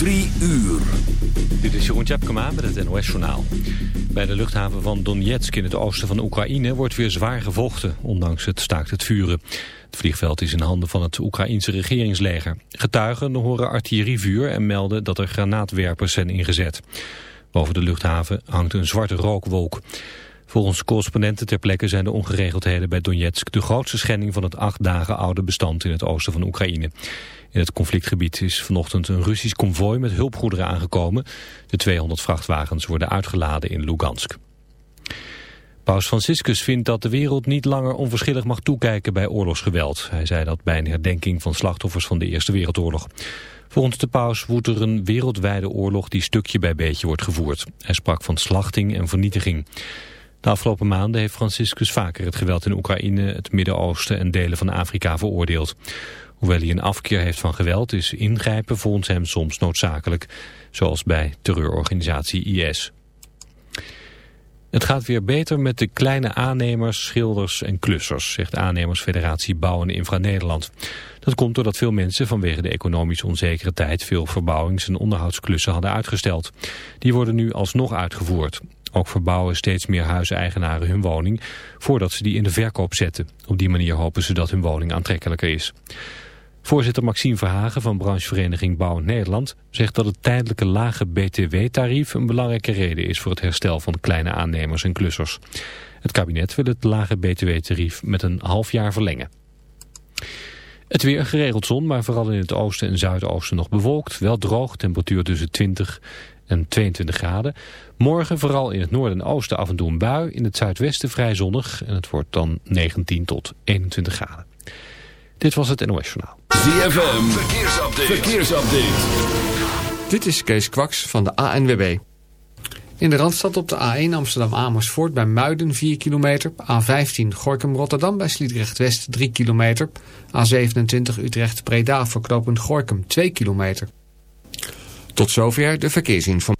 Drie uur. Dit is Jeroen Tjepkema met het NOS-journaal. Bij de luchthaven van Donetsk in het oosten van Oekraïne wordt weer zwaar gevochten, ondanks het staakt het vuren. Het vliegveld is in handen van het Oekraïense regeringsleger. Getuigen horen artillerievuur en melden dat er granaatwerpers zijn ingezet. Boven de luchthaven hangt een zwarte rookwolk. Volgens correspondenten ter plekke zijn de ongeregeldheden bij Donetsk de grootste schending van het acht dagen oude bestand in het oosten van Oekraïne. In het conflictgebied is vanochtend een Russisch konvooi met hulpgoederen aangekomen. De 200 vrachtwagens worden uitgeladen in Lugansk. Paus Franciscus vindt dat de wereld niet langer onverschillig mag toekijken bij oorlogsgeweld. Hij zei dat bij een herdenking van slachtoffers van de Eerste Wereldoorlog. Volgens de paus woedt er een wereldwijde oorlog die stukje bij beetje wordt gevoerd. Hij sprak van slachting en vernietiging. De afgelopen maanden heeft Franciscus vaker het geweld in Oekraïne, het Midden-Oosten en delen van Afrika veroordeeld. Hoewel hij een afkeer heeft van geweld is ingrijpen volgens hem soms noodzakelijk, zoals bij terreurorganisatie IS. Het gaat weer beter met de kleine aannemers, schilders en klussers, zegt aannemersfederatie Bouw en Infra Nederland. Dat komt doordat veel mensen vanwege de economisch onzekere tijd veel verbouwings- en onderhoudsklussen hadden uitgesteld. Die worden nu alsnog uitgevoerd. Ook verbouwen steeds meer huiseigenaren hun woning voordat ze die in de verkoop zetten. Op die manier hopen ze dat hun woning aantrekkelijker is. Voorzitter Maxime Verhagen van branchevereniging Bouw Nederland zegt dat het tijdelijke lage btw-tarief een belangrijke reden is voor het herstel van kleine aannemers en klussers. Het kabinet wil het lage btw-tarief met een half jaar verlengen. Het weer geregeld zon, maar vooral in het oosten en zuidoosten nog bewolkt. Wel droog, temperatuur tussen 20 en 22 graden. Morgen vooral in het noorden en oosten af en toe een bui. In het zuidwesten vrij zonnig en het wordt dan 19 tot 21 graden. Dit was het NOS Journaal. ZFM, verkeersupdate. verkeersupdate. Dit is Kees Kwaks van de ANWB. In de Randstad op de A1 Amsterdam-Amersfoort bij Muiden 4 kilometer. A15 Gorkum-Rotterdam bij Sliedrecht-West 3 kilometer. A27 Utrecht-Breda voor knooppunt Gorkum 2 kilometer. Tot zover de verkeersinformatie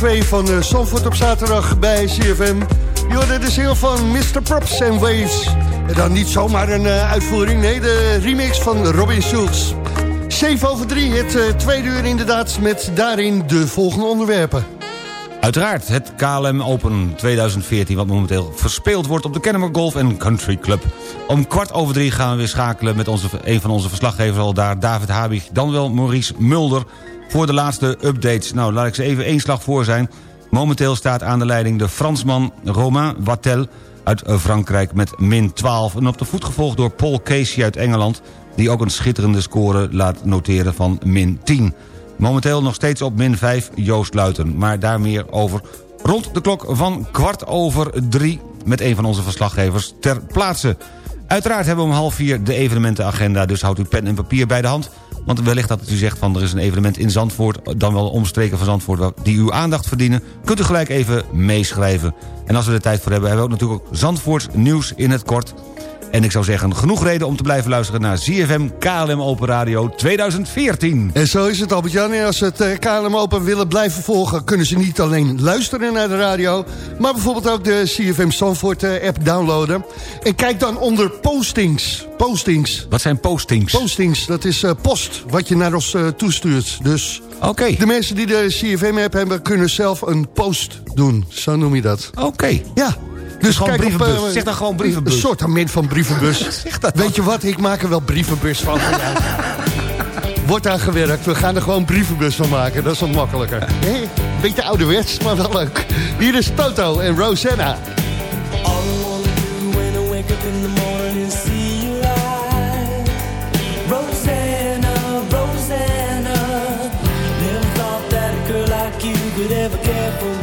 2 van uh, Zandvoort op zaterdag bij CFM. Hoorde de ziel van Mr. Props and Waves. En dan niet zomaar een uh, uitvoering, nee, de remix van Robin Schulz. 7 over 3, het uh, tweede uur inderdaad, met daarin de volgende onderwerpen. Uiteraard het KLM Open 2014, wat momenteel verspeeld wordt op de Kennemer Golf Country Club. Om kwart over drie gaan we weer schakelen met onze, een van onze verslaggevers al daar, David Habig, dan wel Maurice Mulder, voor de laatste updates. Nou, laat ik ze even één slag voor zijn. Momenteel staat aan de leiding de Fransman Romain Wattel uit Frankrijk met min 12. En op de voet gevolgd door Paul Casey uit Engeland... die ook een schitterende score laat noteren van min 10. Momenteel nog steeds op min 5 Joost Luiten. Maar daar meer over rond de klok van kwart over drie... met een van onze verslaggevers ter plaatse. Uiteraard hebben we om half vier de evenementenagenda... dus houdt u pen en papier bij de hand... Want wellicht dat u zegt van er is een evenement in Zandvoort... dan wel omstreken van Zandvoort die uw aandacht verdienen... kunt u gelijk even meeschrijven. En als we er tijd voor hebben, hebben we ook natuurlijk ook Zandvoorts nieuws in het kort... En ik zou zeggen, genoeg reden om te blijven luisteren naar ZFM KLM Open Radio 2014. En zo is het, Albert-Jan. En als ze het eh, KLM Open willen blijven volgen... kunnen ze niet alleen luisteren naar de radio... maar bijvoorbeeld ook de CFM Zandvoort eh, app downloaden. En kijk dan onder postings. Postings. Wat zijn postings? Postings, dat is uh, post wat je naar ons toestuurt. Dus okay. de mensen die de CFM-app hebben... kunnen zelf een post doen. Zo noem je dat. Oké. Okay. Ja. Dus kijk brievenbus. Op, uh, zeg dan gewoon brievenbus. Een soort van brievenbus. Weet je wat, ik maak er wel brievenbus van. Wordt aan gewerkt, we gaan er gewoon brievenbus van maken. Dat is wat makkelijker. Hey, beetje ouderwets, maar wel leuk. Hier is Toto en Rosanna. Ever care for me.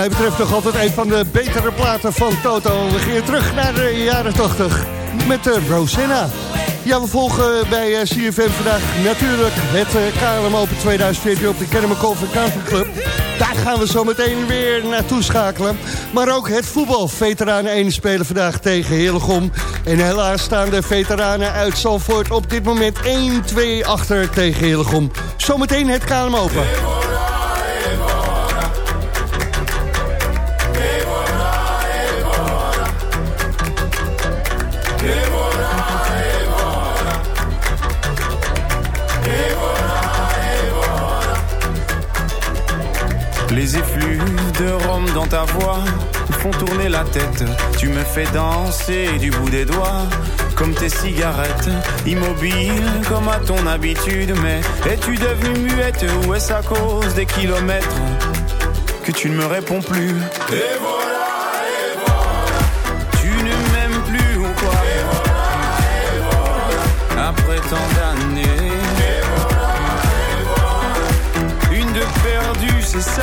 Mij betreft nog altijd een van de betere platen van Toto. We gingen terug naar de jaren 80 met uh, Rosanna. Ja, we volgen bij uh, CFM vandaag natuurlijk het uh, KLM Open 2014 op de Kennemer Golf Country Club. Daar gaan we zo meteen weer naartoe schakelen. Maar ook het voetbal. Veteranen 1 spelen vandaag tegen Hillegom. En helaas staan de veteranen uit Zalvoort op dit moment 1-2 achter tegen Hillegom. Zometeen het KLM Open. Dans ta voix me font tourner la tête. Tu me fais danser du bout des doigts, comme tes cigarettes. Immobile comme à ton habitude, mais es-tu devenue muette ou est-ce à cause des kilomètres que tu ne me réponds plus? Et voilà, et voilà. Tu ne m'aimes plus ou quoi? Et voilà, et voilà. Après tant d'années. Une de perdue, c'est ça?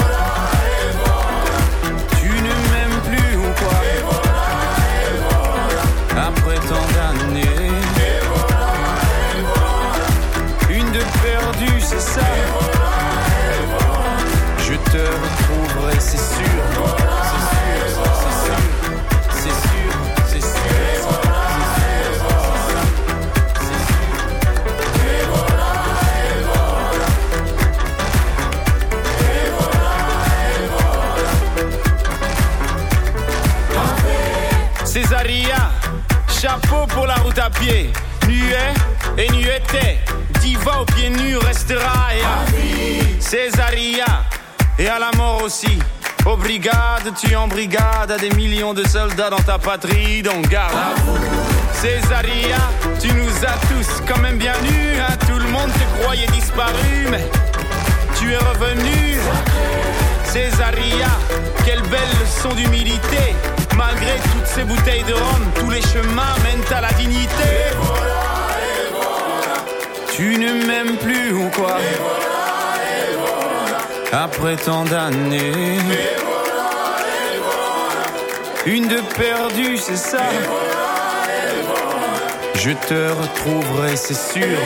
temps pour la route à pied. Nuet et nueté, diva aux pieds nus restera et à. Césaria, et à la mort aussi. Aux brigades, tu en brigade à des millions de soldats dans ta patrie, donc garde. Césaria, tu nous as tous quand même bien nus, hein. tout le monde te croyait disparu, mais tu es revenu. Césaria, quelle belle leçon d'humilité. Malgré toutes ces bouteilles de rhum, tous les chemins mènent à la dignité. Tu ne m'aimes plus ou quoi? Après tant d'années. Une de perdue, c'est ça. Je te retrouverai, c'est sûr.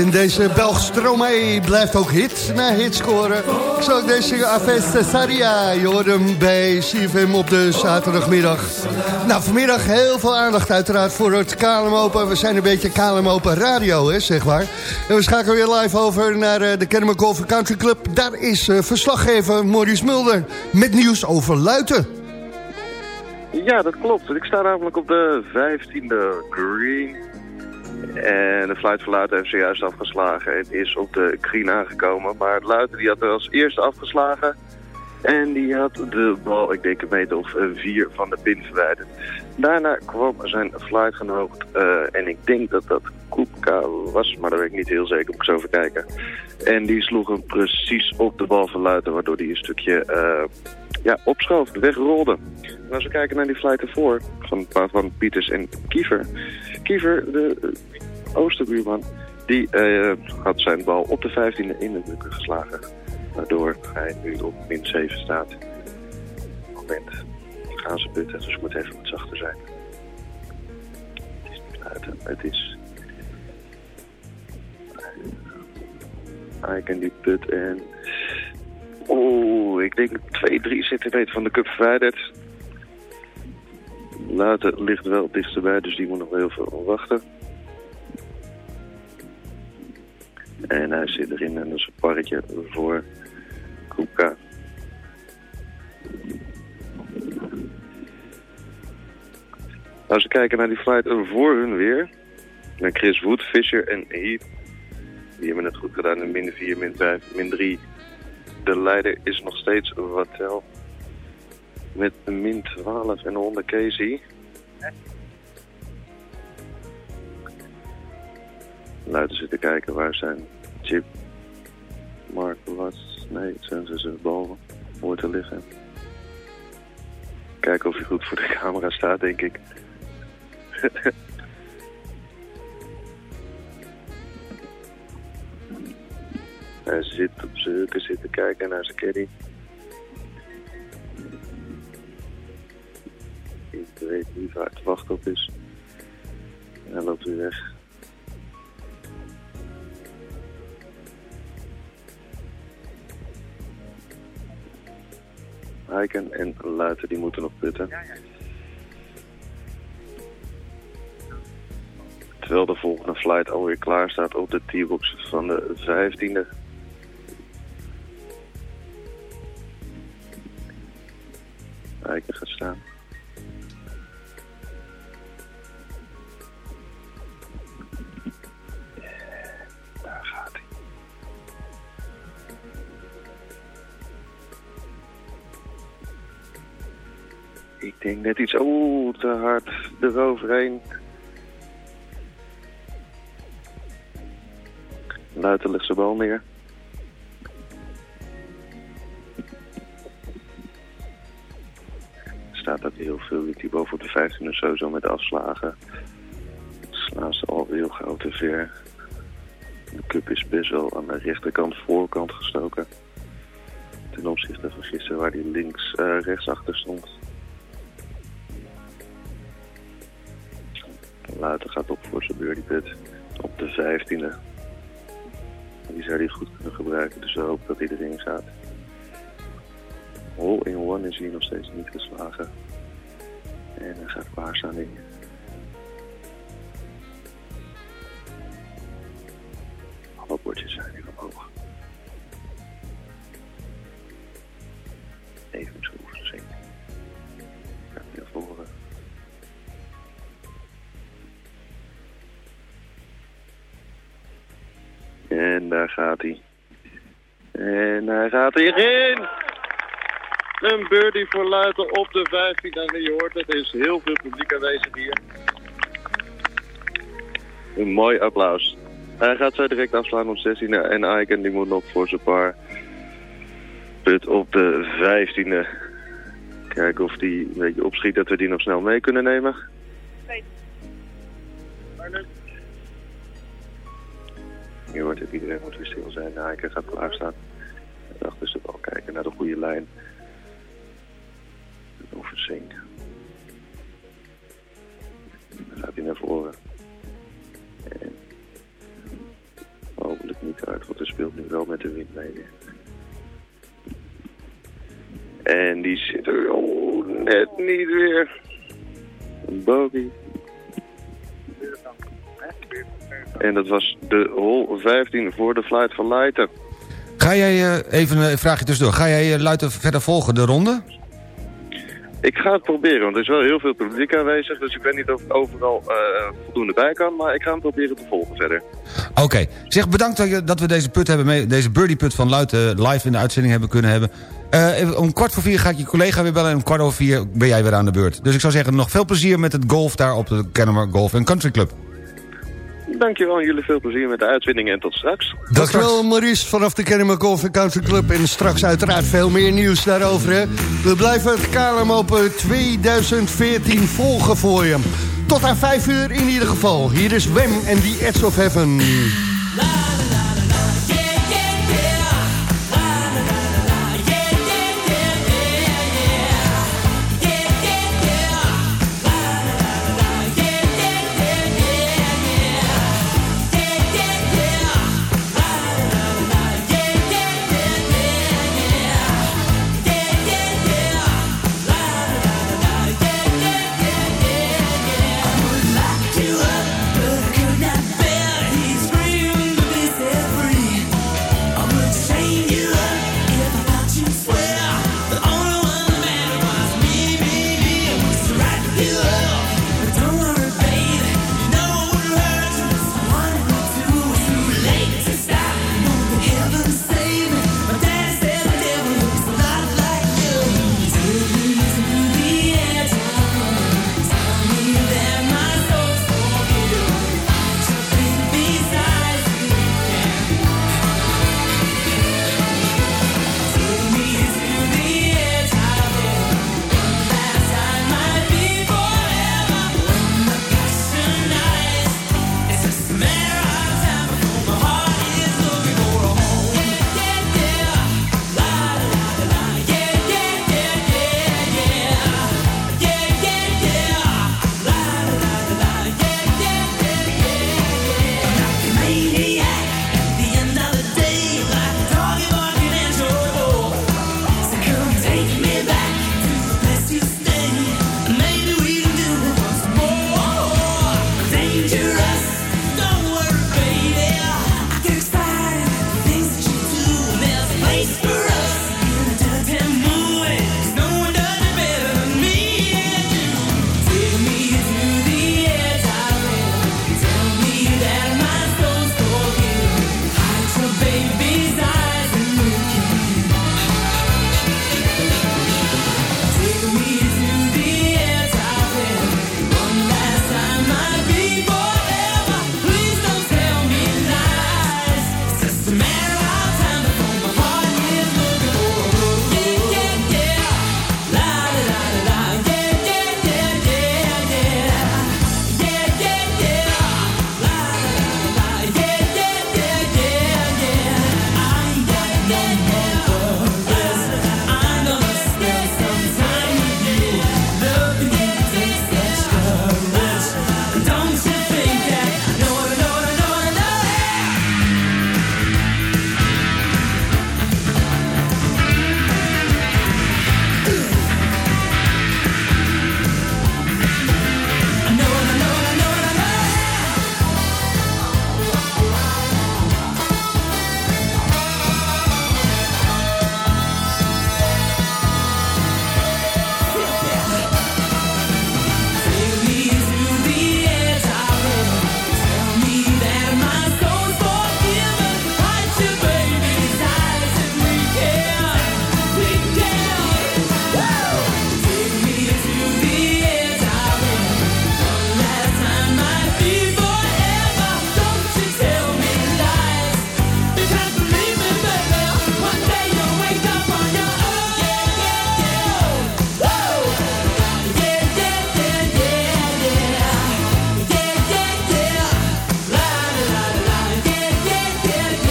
En deze Belgische Stromae blijft ook hit na hit scoren. Zo deze Aves Cesaria, je hoort hem bij CFM op de zaterdagmiddag. Nou, vanmiddag heel veel aandacht uiteraard voor het KLM Open. We zijn een beetje KLM Open radio, hè, zeg maar. En we schakelen weer live over naar uh, de Kennemer Golf Country Club. Daar is uh, verslaggever Maurice Mulder met nieuws over Luiten. Ja, dat klopt. Ik sta namelijk op de 15e green. En de fluit van Luiten heeft zojuist afgeslagen en is op de green aangekomen. Maar Luiten die had er als eerste afgeslagen. En die had de bal, ik denk een meter of uh, vier van de pin verwijderd. Daarna kwam zijn fluitgenoot uh, en ik denk dat dat Koepka was, maar dat weet ik niet heel zeker, moet ik zo even kijken. En die sloeg hem precies op de bal van Luiten, waardoor hij een stukje uh, ja, opschoof, de weg rolde. En als we kijken naar die flight ervoor, van, van Pieters en Kiever. Kiever, de uh, oosterbuurman, die uh, had zijn bal op de 15e in de bukken geslagen. Waardoor hij nu op min 7 staat. Op het gaan ze putten, dus ik moet even wat zachter zijn. Het is niet buiten, het is... Hij kan die put en... Oeh, ik denk 2-3 centimeter van de cup verwijderd. Later ligt wel dichterbij, dus die moet nog heel veel wachten. En hij zit erin en dat is een parretje voor Kuka. Als we kijken naar die flight voor hun weer. Naar Chris Wood, Fisher en Heath. Die hebben het goed gedaan in min 4, min 5, min 3. De leider is nog steeds Wattel. Met min 12 en onder Casey. Luiden zitten kijken waar zijn chip. Mark was. Nee, zijn ze ze boven. Hoort te liggen. Kijken of hij goed voor de camera staat, denk ik. Hij zit op zijn zitten kijken naar zijn caddy. Weet niet waar het wacht op is. Hij loopt weer weg. Heiken en Luiten die moeten nog putten. Terwijl de volgende flight alweer klaar staat op de T-box van de 15e. Heiken gaat staan. Net iets, oeh, te hard eroverheen. Zijn bal neer. staat ook heel veel die boven de 15 of zo met afslagen. Slaan ze al heel gauw te ver. De cup is best wel aan de rechterkant voorkant gestoken. Ten opzichte van gisteren waar die links uh, rechts achter stond. Gaat op voor zijn birdie put op de 15e. Die zou hij goed kunnen gebruiken, dus we hopen dat hij erin gaat. Hole in one is hier nog steeds niet geslagen. En hij gaat klaarstaan in. Alle bordjes zijn nu omhoog. Daar gaat hij. En hij gaat erin! Een birdie voor Luiten op de 15. En je hoort, het is heel veel publiek aanwezig hier. Een mooi applaus. Hij gaat zo direct afslaan op 16 en Aiken die moet nog voor zijn paar put op de 15e. Kijken of die een beetje opschiet dat we die nog snel mee kunnen nemen. Nee. Je hoort het, iedereen moet weer stil zijn. Aiken gaat klaarstaan. En achter ze wel kijken naar de goede lijn over zink. Dan gaat hij naar voren. En hopelijk niet uit, want hij speelt nu wel met de wind mee. En die zit er oh, net niet weer. Bogey. En dat was de hole 15 voor de flight van Leiden. Ga jij, uh, even een vraagje tussendoor, ga jij uh, Luiten verder volgen, de ronde? Ik ga het proberen, want er is wel heel veel publiek aanwezig. Dus ik weet niet of ik overal uh, voldoende bij kan. Maar ik ga hem proberen te volgen verder. Oké. Okay. Zeg, bedankt dat, je, dat we deze put hebben mee, deze birdie put van Luiten live in de uitzending hebben kunnen hebben. Uh, om kwart voor vier ga ik je collega weer bellen en om kwart over vier ben jij weer aan de beurt. Dus ik zou zeggen, nog veel plezier met het golf daar op de Kennemer Golf Country Club. Dankjewel en jullie veel plezier met de uitzending en tot straks. Dankjewel Maurice vanaf de Kennemer Golf Country Club. En straks uiteraard veel meer nieuws daarover. Hè. We blijven het KLM Open 2014 volgen voor je. Tot aan 5 uur in ieder geval. Hier is Wem en The Edge of Heaven.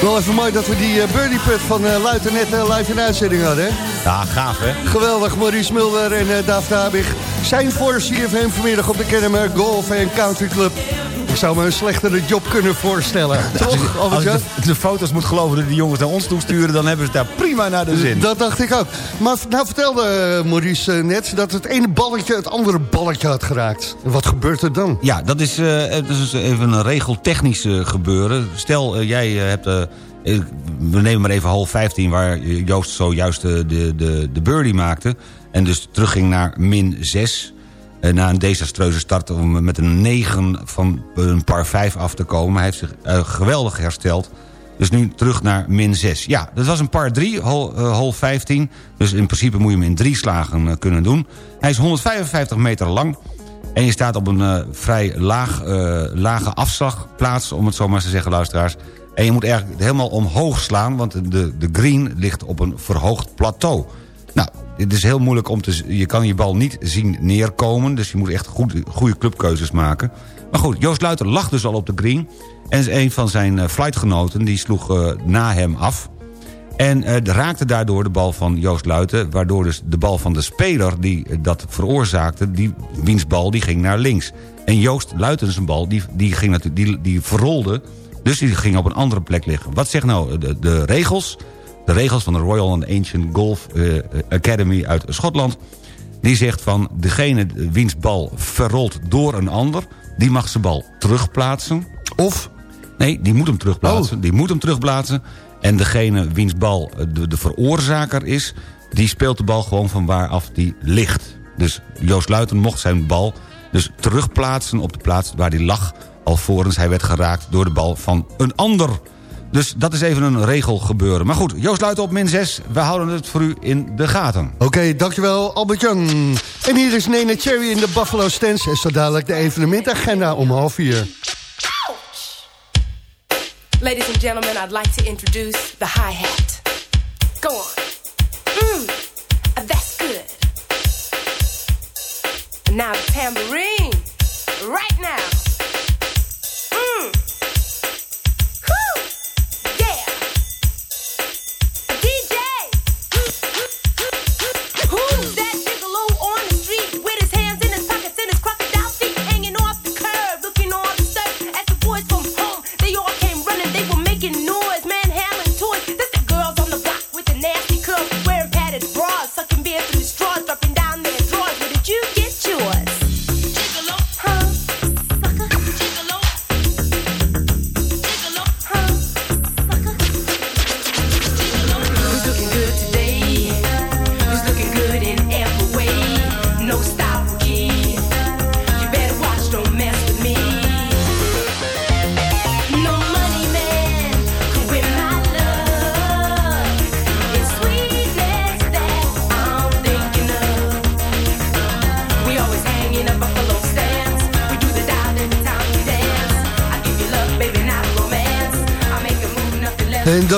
Wel even mooi dat we die eh, birdie put van uh, Luiten net uh, live in uitzending hadden. Hè? Ja, gaaf hè? Geweldig, Maurice Mulder en uh, David Habig zijn voor CFM vanmiddag op de Kennemer Golf Country Club. Zou me een slechtere job kunnen voorstellen. Toch, als, als de, de, foto's moet geloven dat die jongens naar ons toe sturen... dan hebben ze daar prima naar de zin. Dat dacht ik ook. Maar nou vertelde Maurice net dat het ene balletje het andere balletje had geraakt. Wat gebeurt er dan? Ja, dat is, uh, dat is even een regeltechnisch gebeuren. Stel, jij hebt... we nemen maar even half 15 waar Joost zojuist de, de, de birdie maakte... en dus terugging naar min 6 na een desastreuze start om met een 9 van een par 5 af te komen. Hij heeft zich uh, geweldig hersteld. Dus nu terug naar min 6. Ja, dat was een par 3, hol, uh, hol 15. Dus in principe moet je hem in drie slagen kunnen doen. Hij is 155 meter lang. en je staat op een eh, vrij laag, eh, lage afslagplaats... om het zo maar te zeggen, luisteraars... en je moet eigenlijk helemaal omhoog slaan... want de, de green ligt op een verhoogd plateau. Nou, het is heel moeilijk om te... je kan je bal niet zien neerkomen... dus je moet echt goed, goede clubkeuzes maken. Maar goed, Joost Luiter lag dus al op de green... en een van zijn eh, flightgenoten die sloeg eh, na hem af... En uh, raakte daardoor de bal van Joost Luiten... waardoor dus de bal van de speler die eh, dat veroorzaakte... Die, wiens bal die ging naar links. En Joost Luiten zijn bal die, die, ging natuurlijk, die, die verrolde... dus die ging op een andere plek liggen. Wat zegt nou de, de regels? De regels van de Royal and Ancient Golf uh, Academy uit Schotland... die zegt van degene wiens bal verrolt door een ander... die mag zijn bal terugplaatsen. Of... Nee, die moet hem terugplaatsen. Oh. Die moet hem terugplaatsen... En degene wiens bal de, de veroorzaker is... die speelt de bal gewoon van waaraf die ligt. Dus Joost Luiten mocht zijn bal dus terugplaatsen op de plaats waar die lag... alvorens hij werd geraakt door de bal van een ander. Dus dat is even een regel gebeuren. Maar goed, Joost Luiten op min 6. We houden het voor u in de gaten. Oké, dankjewel Albert-Jan. En hier is Nene Cherry in de Buffalo Stance. En zo dadelijk de evenementagenda om half vier. Ladies and gentlemen, I'd like to introduce the hi-hat. Go on. Mmm, that's good. And now the tambourine. Right now.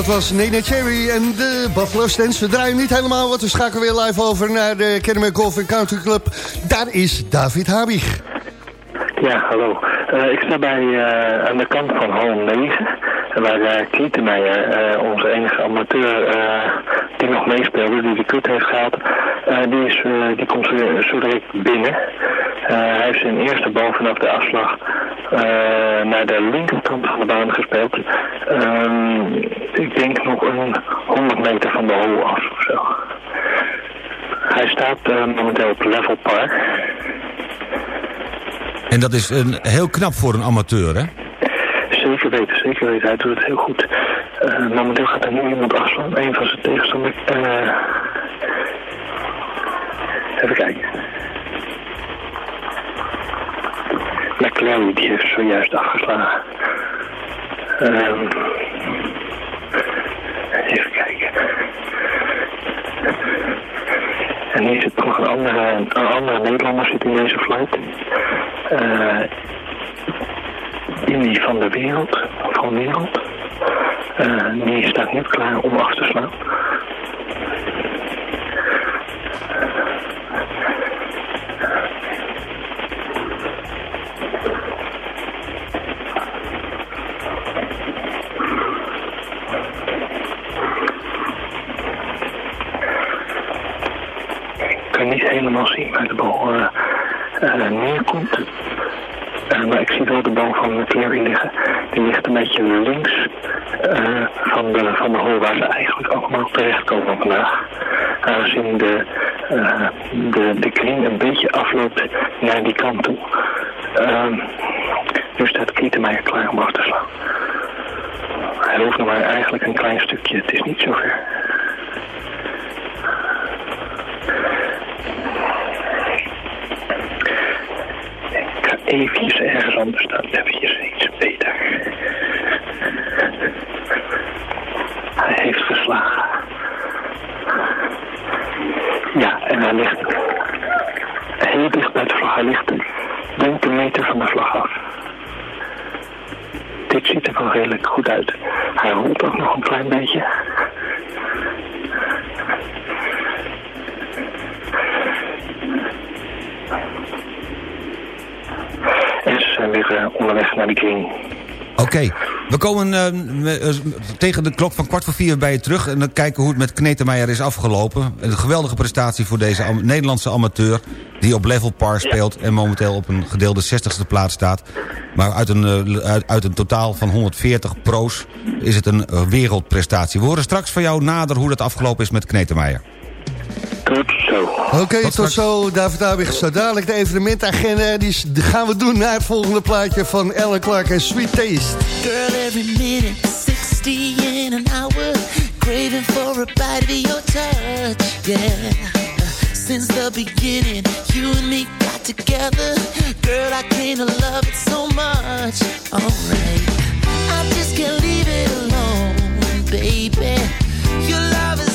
Dat was Nene Cherry en de Buffalo Stance. We draaien niet helemaal, want we schakelen weer live over naar de Kennemer Golf Country Club. Daar is David Habig. Ja, hallo. Eh, ik sta bij, eh, aan de kant van hal 9, waar uh, onze enige amateur die nog meespeelde, die de kut heeft gehaald, eh, die, is, die komt zo direct binnen. Eh, hij heeft zijn eerste bal vanaf de afslag eh, naar de linkerkant van de baan gespeeld. Ehm, ik denk nog een 100 meter van de hole af of zo. Hij staat eh, momenteel op level par. En dat is een, heel knap voor een amateur, hè? Zeker weten, zeker weten. Hij doet het heel goed. Momenteel gaat er nu iemand afslaan. Een van zijn tegenstanders. Even kijken. McLaren die heeft zojuist afgeslagen. Ehm, even kijken. En hier zit nog een andere, een andere Nederlander zit in deze flight. Eh Indy van de wereld, van wereld. Eh, die staat niet klaar om af te slaan. Niet helemaal zien waar de bal eh, eh, neerkomt. Eh, maar ik zie wel de bal van McCleary liggen. Die ligt een beetje links van, de, van de hole waar ze eigenlijk allemaal terechtkomen vandaag. Aangezien de, de, de green een beetje afloopt naar die kant toe. Ehm nu staat Kietenmeijer klaar om af te slaan. Hij hoeft nog maar eigenlijk een klein stukje. Het is niet zo ver. Eventjes ergens anders staan. Eventjes iets beter. Hij heeft geslagen. Ja, en hij ligt heel dicht bij de vlag. Hij ligt een meter van de vlag af. Dit ziet er wel redelijk goed uit. Hij rolt ook nog een klein beetje. Eh, onderweg naar de green. Oké, we komen eh, eh, tegen de klok van kwart voor vier bij je terug... en dan kijken hoe het met Knetemeyer is afgelopen. Een geweldige prestatie voor deze am- Nederlandse amateur... die op level par speelt en momenteel op een gedeelde 60ste plaats staat. Maar uit een, eh, uit, uit een totaal van 140 pro's is het een wereldprestatie. We horen straks van jou nader hoe dat afgelopen is met Knetemeyer. Tot zo. Oké, tot, zo. David Abig, zo dadelijk de evenementagenda. Die gaan we doen naar het volgende plaatje van Ellen Clark en Sweet Taste. Girl, every minute, 60 in an hour. Craving for a bite of your touch, yeah. Since the beginning, you and me got together. Girl, I came to love it so much. Alright, I just can't leave it alone, baby. Your love is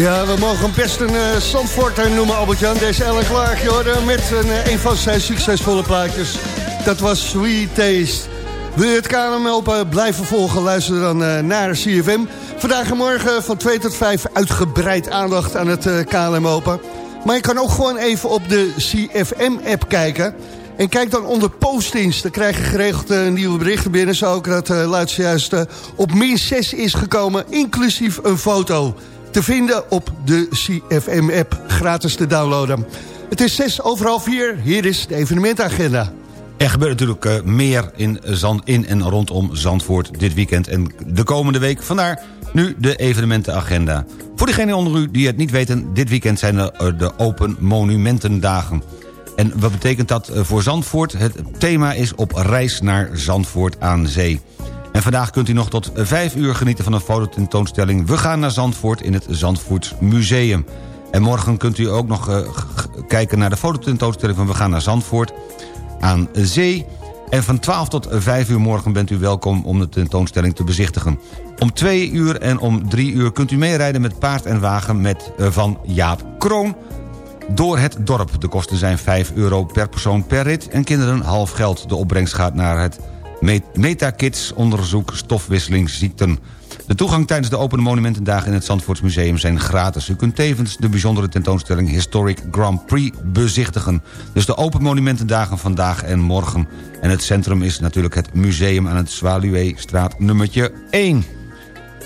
Ja, we mogen best een uh, noemen, Albert-Jan. Deze Ellen Clark, hem met een, eh, een van zijn succesvolle plaatjes. Dat was Sweet Taste. Wil je het KLM open blijven volgen? Luister dan eh, naar CFM. Vandaag en morgen van 2 tot 5 uitgebreid aandacht aan het eh, KLM Open. Maar je kan ook gewoon even op de CFM-app kijken. En kijk dan onder postings. Dan krijg je geregeld eh, nieuwe berichten binnen. Zo ook dat uh, juist eh, op min 6 is gekomen. Inclusief een foto. Te vinden op de CFM-app. Gratis te downloaden. Het is 6 over half 4. Hier is de evenementagenda. Er gebeurt natuurlijk eh, meer in, Zand, in en rondom Zandvoort dit weekend en de komende week. Vandaar nu de evenementenagenda. Voor diegenen onder u die het niet weten... dit weekend zijn er eh, de Open Monumentendagen. En wat betekent dat eh, voor Zandvoort? Het thema is op reis naar Zandvoort aan zee. En vandaag kunt u nog tot 5 uur genieten van een fototentoonstelling... We gaan naar Zandvoort in het Zandvoorts Museum. En morgen kunt u ook nog uh, kijken naar de fototentoonstelling van We gaan naar Zandvoort aan zee. En van 12 tot 5 uur morgen bent u welkom om de tentoonstelling te bezichtigen. Om 2 uur en om 3 uur kunt u meerijden met paard en wagen met, eh, van Jaap Kroon door het dorp. De kosten zijn 5 euro per persoon per rit en kinderen half geld. De opbrengst gaat naar het MetaKids onderzoek stofwisselingsziekten. De toegang tijdens de Open Monumentendagen in het Zandvoortsmuseum zijn gratis. U kunt tevens de bijzondere tentoonstelling Historic Grand Prix bezichtigen. Dus de Open Monumentendagen vandaag en morgen. En het centrum is natuurlijk het museum aan het Zwaluweestraat nummertje 1.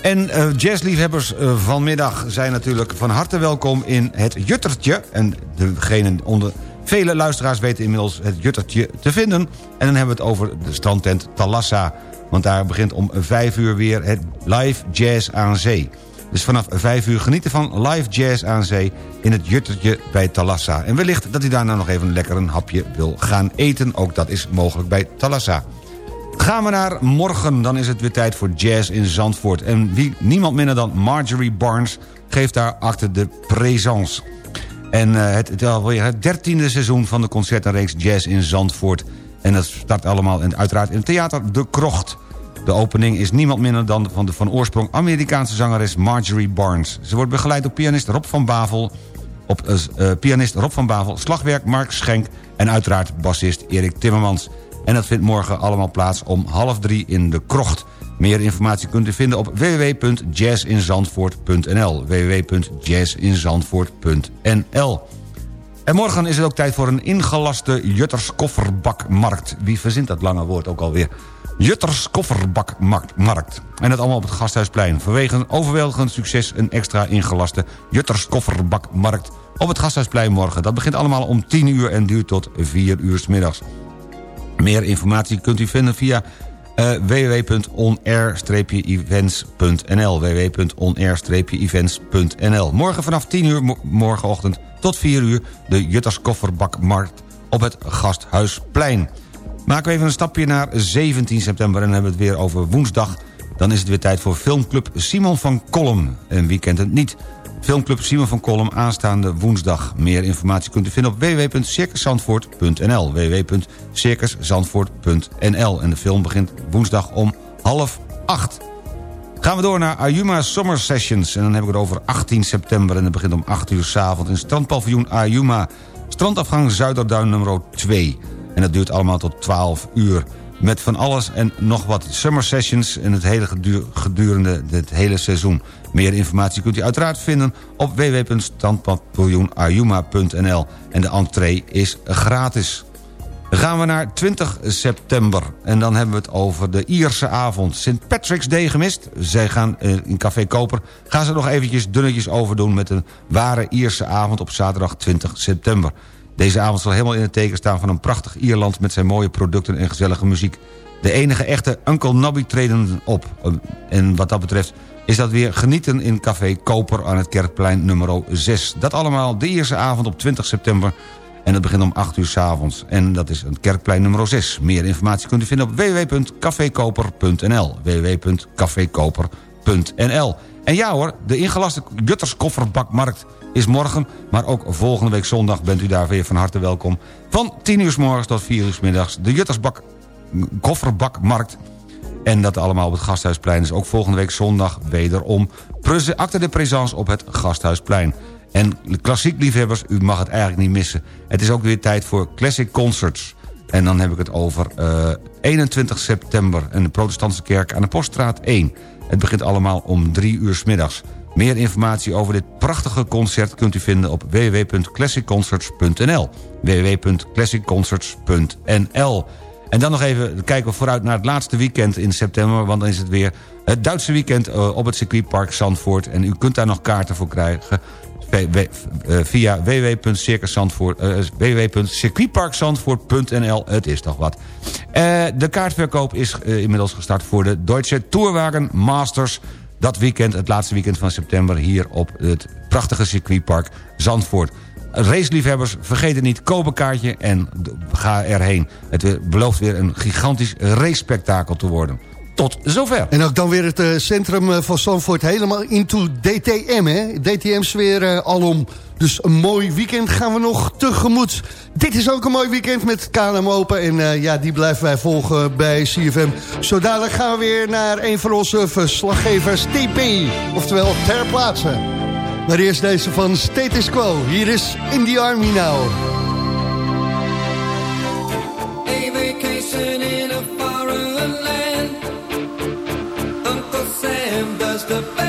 En eh, jazzliefhebbers eh, vanmiddag zijn natuurlijk van harte welkom in het Juttertje. En degenen onder... Vele luisteraars weten inmiddels het Juttertje te vinden. En dan hebben we het over de strandtent Talassa. Want daar begint om 5 uur weer het live jazz aan zee. Dus vanaf 5 uur genieten van live jazz aan zee in het Juttertje bij Talassa. En wellicht dat u daarna nog even lekker een hapje wil gaan eten. Ook dat is mogelijk bij Talassa. Gaan we naar morgen, dan is het weer tijd voor jazz in Zandvoort. En wie, niemand minder dan Marjorie Barnes geeft daar acte de présence. En eh, het, het, dertiende seizoen van de concertenreeks Jazz in Zandvoort. En dat start allemaal in, uiteraard in het Theater De Krocht. De opening is niemand minder dan van de van oorsprong Amerikaanse zangeres Marjorie Barnes. Ze wordt begeleid door pianist Rob van Bavel, op eh, pianist Rob van Bavel, slagwerk Mark Schenk... en uiteraard bassist Erik Timmermans. En dat vindt morgen allemaal plaats om half drie in de krocht. Meer informatie kunt u vinden op www.jazzinzandvoort.nl www.jazzinzandvoort.nl En morgen is het ook tijd voor een ingelaste Jutters kofferbakmarkt. Wie verzint dat lange woord ook alweer? Jutters kofferbakmarkt. En dat allemaal op het Gasthuisplein. Vanwege een overweldigend succes een extra ingelaste Jutters kofferbakmarkt op het Gasthuisplein morgen. Dat begint allemaal om 10 uur en duurt tot 4 uur 's middags. Meer informatie kunt u vinden via uh, www.onair-events.nl www.onair-events.nl Morgen vanaf 10 uur mo- morgenochtend tot 4 uur de Jutters Kofferbakmarkt op het Gasthuisplein. Maken we even een stapje naar 17 september en dan hebben we het weer over woensdag. Dan is het weer tijd voor filmclub Simon van Kolm. En wie kent het niet? Filmclub Simon van Kolm aanstaande woensdag. Meer informatie kunt u vinden op www.circuszandvoort.nl www.circuszandvoort.nl En de film begint woensdag om half acht. Gaan we door naar Ayuma Summer Sessions. En dan heb ik het over 18 september. En dat begint om 8 uur s'avonds in strandpaviljoen Ayuma. Strandafgang Zuiderduin nummer 2. En dat duurt allemaal tot 12 uur. Met van alles en nog wat summer sessions... en het hele gedu- gedurende het hele seizoen. Meer informatie kunt u uiteraard vinden op www.strandpaviljoenayuma.nl. En de entree is gratis. Dan gaan we naar 20 september. En dan hebben we het over de Ierse avond. St. Patrick's Day gemist. Zij gaan eh, in Café Koper... gaan ze nog eventjes dunnetjes overdoen... met een ware Ierse avond op zaterdag 20 september. Deze avond zal helemaal in het teken staan van een prachtig Ierland... met zijn mooie producten en gezellige muziek. De enige echte Uncle Nobby treden op. En wat dat betreft is dat weer genieten in Café Koper... aan het Kerkplein nummer 6. Dat allemaal de Ierse avond op 20 september... En dat begint om 8 uur s avonds. En dat is het Kerkplein nummer 6. Meer informatie kunt u vinden op www.cafekoper.nl www.cafekoper.nl En ja hoor, de ingelaste Jutters kofferbakmarkt is morgen... maar ook volgende week zondag bent u daar weer van harte welkom. Van 10 uur s morgens tot 4 uur s middags. De Juttersbak kofferbakmarkt. En dat allemaal op het Gasthuisplein. Dus ook volgende week zondag wederom acte de présence op het Gasthuisplein. En klassiek liefhebbers, u mag het eigenlijk niet missen. Het is ook weer tijd voor Classic Concerts. En dan heb ik het over eh, 21 september... in de protestantse kerk aan de Poststraat 1. Het begint allemaal om 3 uur 's middags. Meer informatie over dit prachtige concert kunt u vinden op www.classicconcerts.nl www.classicconcerts.nl En dan nog even kijken we vooruit naar het laatste weekend in september... want dan is het weer het Duitse weekend eh, op het circuitpark Zandvoort... en u kunt daar nog kaarten voor krijgen eh, via eh, www.circuitparkzandvoort.nl. Het is toch wat. Eh, de kaartverkoop is eh, inmiddels gestart voor de Deutsche Tourwagen Masters... dat weekend, het laatste weekend van september... hier op het prachtige circuitpark Zandvoort. Raceliefhebbers, vergeet het niet, koop een kaartje en ga erheen. Het belooft weer een gigantisch racespektakel te worden. Tot zover. En ook dan weer het eh, centrum eh, van Zandvoort helemaal into DTM, hè? DTM-sfeer uh, alom. Dus een mooi weekend gaan we nog tegemoet. Dit is ook een mooi weekend met KLM Open. En uh, ja, die blijven wij volgen bij CFM. Zo dadelijk gaan we weer naar een van onze verslaggevers, TP. Oftewel ter plaatse. Maar eerst deze van Status Quo. Hier is In the Army Now. A vacation in Does the best.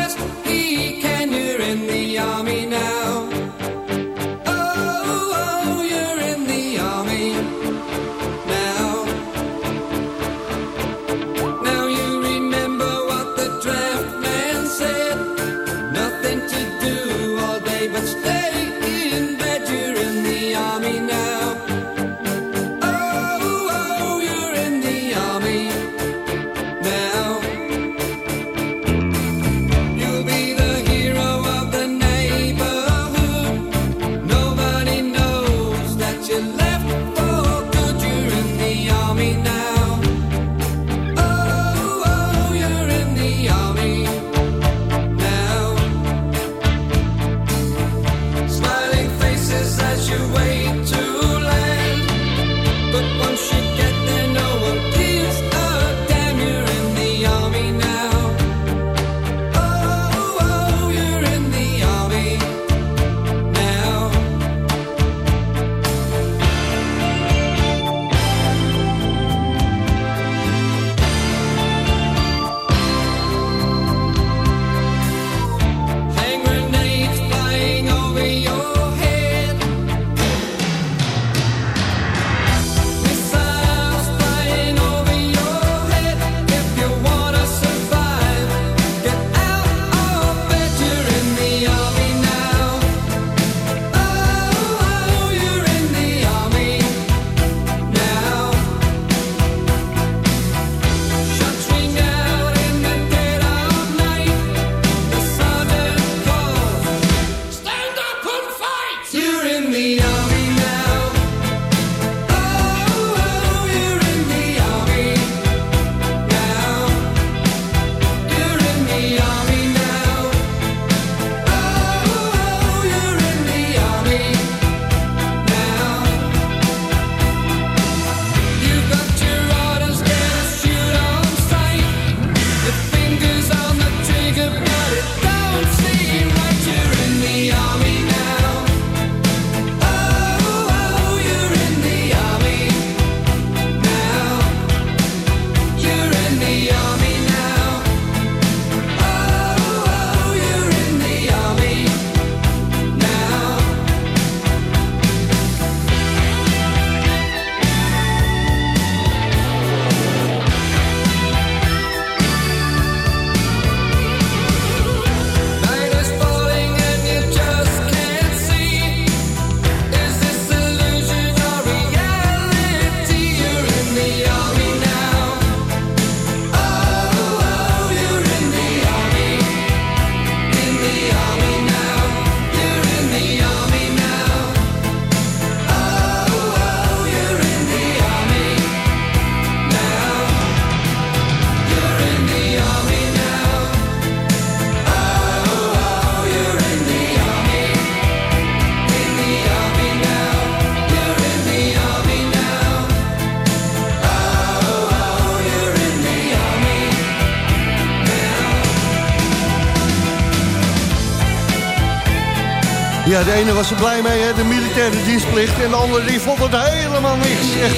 De ene was er blij mee, hè, de militaire dienstplicht. En de andere die vond het helemaal niks. Echt.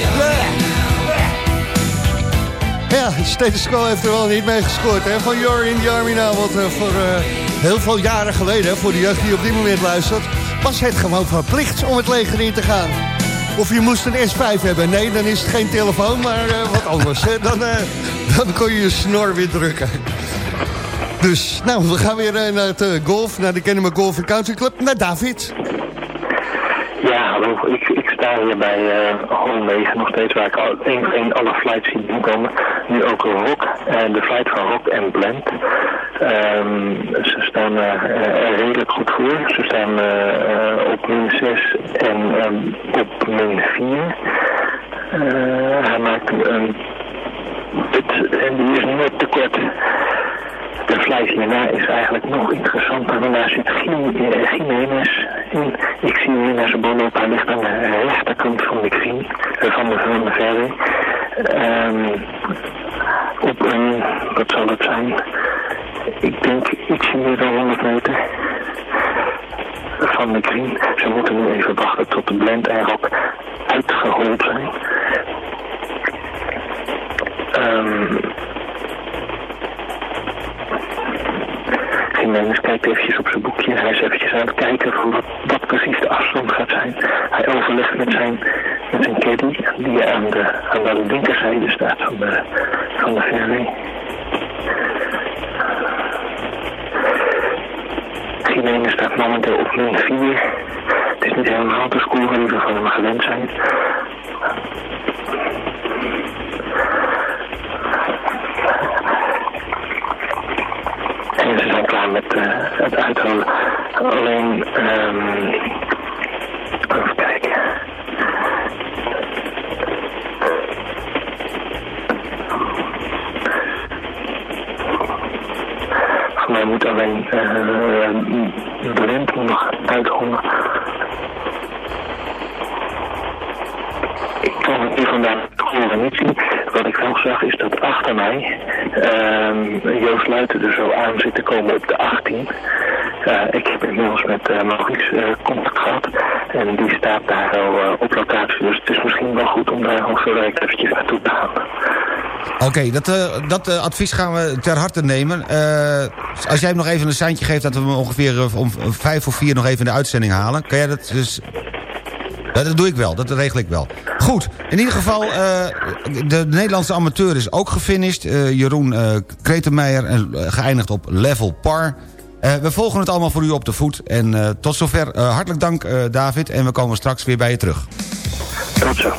Ja, Status Quo heeft er wel niet mee gescoord, hè. Van You're in the Army Now, wat eh, voor eh, heel veel jaren geleden... Voor de jeugd die op dit moment luistert... was het gewoon verplicht om het leger in te gaan. Of je moest een S5 hebben. Nee, dan is het geen telefoon, maar eh, wat anders. Dan kon je je snor weer drukken. Dus, nou, we gaan weer eh, naar het eh, golf, naar de Kennemer Golf Country Club, naar David. Ja, hallo. Ik, ik sta hier bij eh Hall 9 nog steeds, waar ik al voor één alle flights zie binnenkomen. Nu ook Rock, en de flight van Rock en Blend. Ehm, ze staan eh, er redelijk goed voor. Ze staan eh, eh, op min 6 en ehm, op min 4. Eh, hij maakt een en die is net te kort. De flight hierna is eigenlijk nog interessanter, want daar zit Gim- eh, Jiménez in. Ik zie bal op, hij ligt aan de rechterkant van de green, eh, van de, van de fairway. Ehm, op een, wat zal het zijn? Ik denk ietsje meer dan 100 meter van de green. Ze moeten nu even wachten tot de blend ook uitgehold zijn. Jiménez kijkt eventjes op zijn boekje. Hij is eventjes aan het kijken van wat, wat precies de afstand gaat zijn. Hij overlegt met zijn, met zijn caddy, die aan de, aan de linkerzijde staat van de, van de fairway. Jiménez staat momenteel op min 4. Het is niet helemaal de score die we van hem gewend zijn. Het uitholen. Alleen, ehm even kijken. Voor mij moet alleen eh Brent nog uitholen. Ik kan het nu vandaag horen niet zien. Wat ik wel zag is dat achter mij ehm, Joost Luiten er zo aan zit te komen op de 18. Eh, ik heb inmiddels met eh, contact gehad en die staat daar al op locatie. Dus het is misschien wel goed om daar ook zo direct eventjes naartoe te gaan. Oké, dat, dat advies gaan we ter harte nemen. Als jij hem nog even een seintje geeft dat we hem ongeveer om vijf voor vier nog even in de uitzending halen. Kan jij dat dus... Dat doe ik wel, dat regel ik wel. Goed, in ieder geval, eh, de Nederlandse amateur is ook gefinished. Eh, Jeroen Kretenmeijer eh, geëindigd op level par. We volgen het allemaal voor u op de voet. En tot zover, hartelijk dank David. En we komen straks weer bij je terug. Tot zo.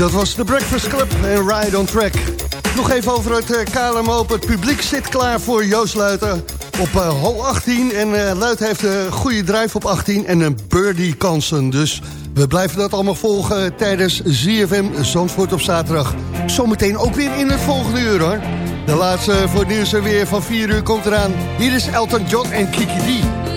Dat was de Breakfast Club en Ride on Track. Nog even over het eh, KLM Open. Het publiek zit klaar voor Joost Luiten op eh, hol 18. En eh Luiten heeft een goede drijf op 18 en een birdie kansen. Dus we blijven dat allemaal volgen tijdens ZFM Zandvoort op zaterdag. Zometeen ook weer in het volgende uur hoor. De laatste voor het nieuws weer van 4 uur komt eraan. Hier is Elton John en Kiki D.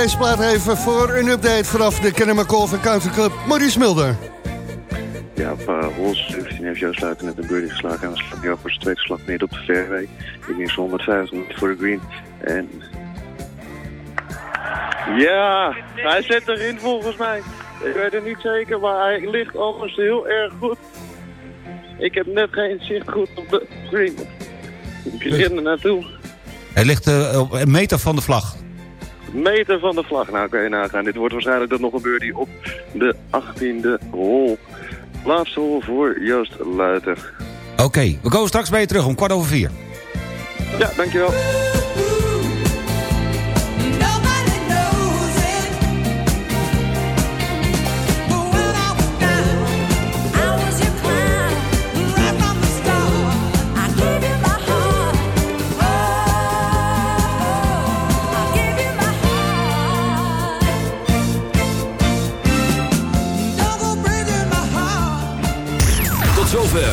deze plaat even voor een update vanaf de Kennemer Golf Country Club. Maurice Mulder. Ja, op uh, hol 17 heeft Joost Luiten net een birdie geslagen. En dan slaat hij voor zijn tweede slag neer op de fairway. Ik is 150 meter voor de green. En... Ja, hij zit erin volgens mij. Ik weet het niet zeker, maar hij ligt anders heel erg goed. Ik heb net geen zicht goed op de green. Ik ren er naartoe. Hij ligt eh, op een meter van de vlag. Meter van de vlag. Nou, kan je nagaan. Dit wordt waarschijnlijk dan nog een birdie op de 18e hol. Laatste hol voor Joost Luiten. Oké, we komen straks bij je terug om kwart over vier. Ja, dankjewel.